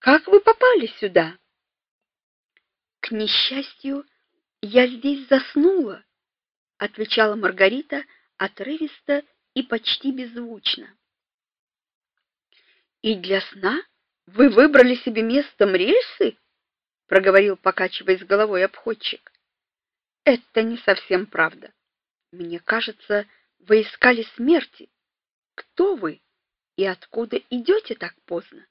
Как вы попали сюда? К несчастью, я здесь заснула, отвечала Маргарита отрывисто и почти беззвучно. И для сна вы выбрали себе местом рельсы? проговорил, покачиваясь головой обходчик. Это не совсем правда. Мне кажется, вы искали смерти. Кто вы и откуда идете так поздно?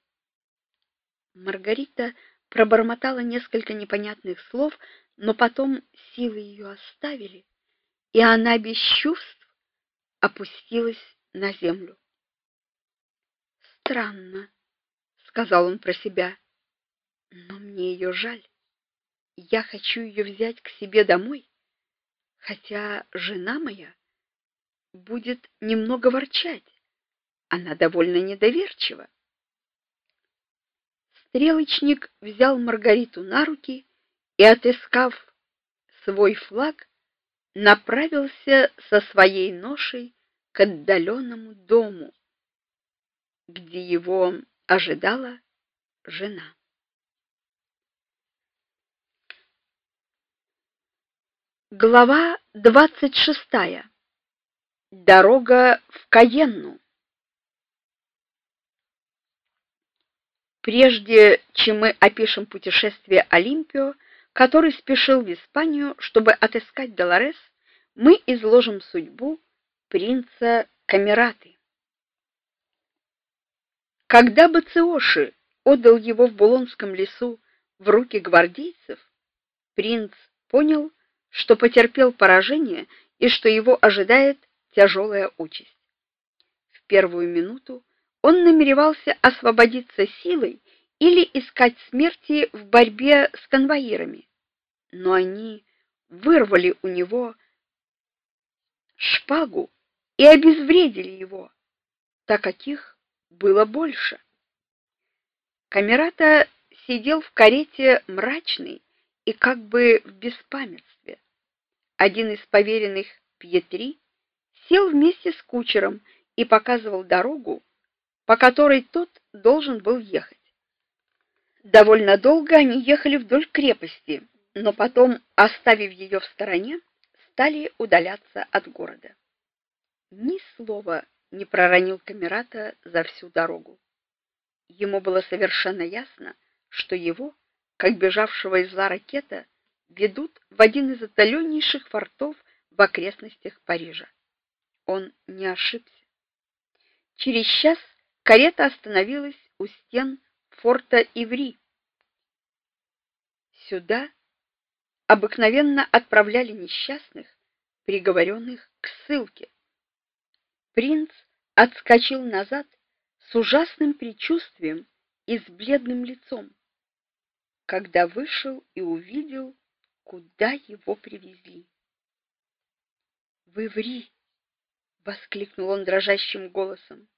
Маргарита пробормотала несколько непонятных слов, но потом силы ее оставили, и она без чувств опустилась на землю. Странно, сказал он про себя. Но мне ее жаль. Я хочу ее взять к себе домой, хотя жена моя будет немного ворчать. Она довольно недоверчива. Стрелочник взял Маргариту на руки и, отыскав свой флаг, направился со своей ношей к отдаленному дому, где его ожидала жена. Глава двадцать шестая. Дорога в Каенну. Прежде чем мы опишем путешествие Олимпио, который спешил в Испанию, чтобы отыскать Долорес, мы изложим судьбу принца Камераты. Когда Бациоши отдал его в Булонском лесу в руки гвардейцев, принц понял, что потерпел поражение и что его ожидает тяжелая участь. В первую минуту он намеревался освободиться силой или искать смерти в борьбе с конвоирами, но они вырвали у него шпагу и обезвредили его, так как их было больше. Камерата сидел в карете мрачный и как бы в беспамятстве. Один из поверенных Пьетри сел вместе с кучером и показывал дорогу, по которой тот должен был ехать. Довольно долго они ехали вдоль крепости, но потом, оставив ее в стороне, стали удаляться от города. Ни слова не проронил Камерата за всю дорогу. Ему было совершенно ясно, что его, как бежавшего из зла ракета, ведут в один из отдаленнейших фортов в окрестностях Парижа. Он не ошибся. Через час Карета остановилась у стен форта Иври. Сюда обыкновенно отправляли несчастных, приговоренных к ссылке. Принц отскочил назад с ужасным предчувствием и с бледным лицом, когда вышел и увидел, куда его привезли. "Вы ври!" воскликнул он дрожащим голосом.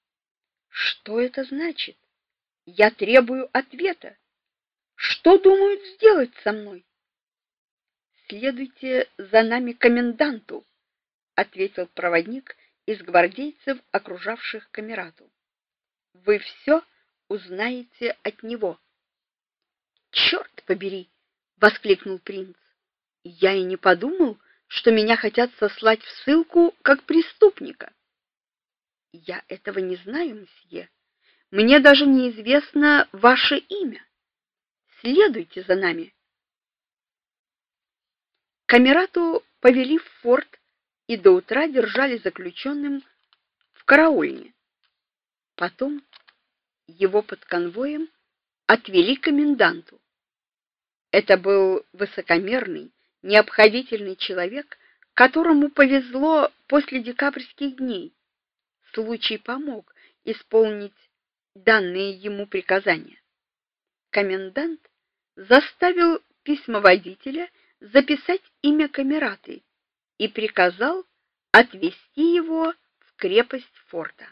Что это значит? Я требую ответа. Что думают сделать со мной? Следуйте за нами коменданту, ответил проводник из гвардейцев, окружавших камерату. Вы все узнаете от него. «Черт побери, воскликнул принц. Я и не подумал, что меня хотят сослать в ссылку как преступника. Я этого не знаю, мсье. Мне даже неизвестно ваше имя. Следуйте за нами. Камерату повели в форт и до утра держали заключенным в караульне. Потом его под конвоем отвели к коменданту. Это был высокомерный, необходительный человек, которому повезло после декабрьских дней случай помог исполнить данные ему приказания. Комендант заставил письмоводителя записать имя Камераты и приказал отвезти его в крепость форта.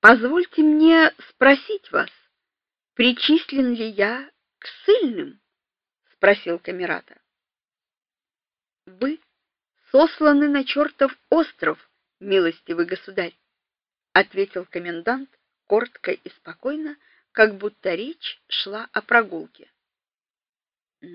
Позвольте мне спросить вас, причислен ли я к сильным? спросил Камерата. Вы сосланы на чертов остров милостивый государь, ответил комендант коротко и спокойно, как будто речь шла о прогулке.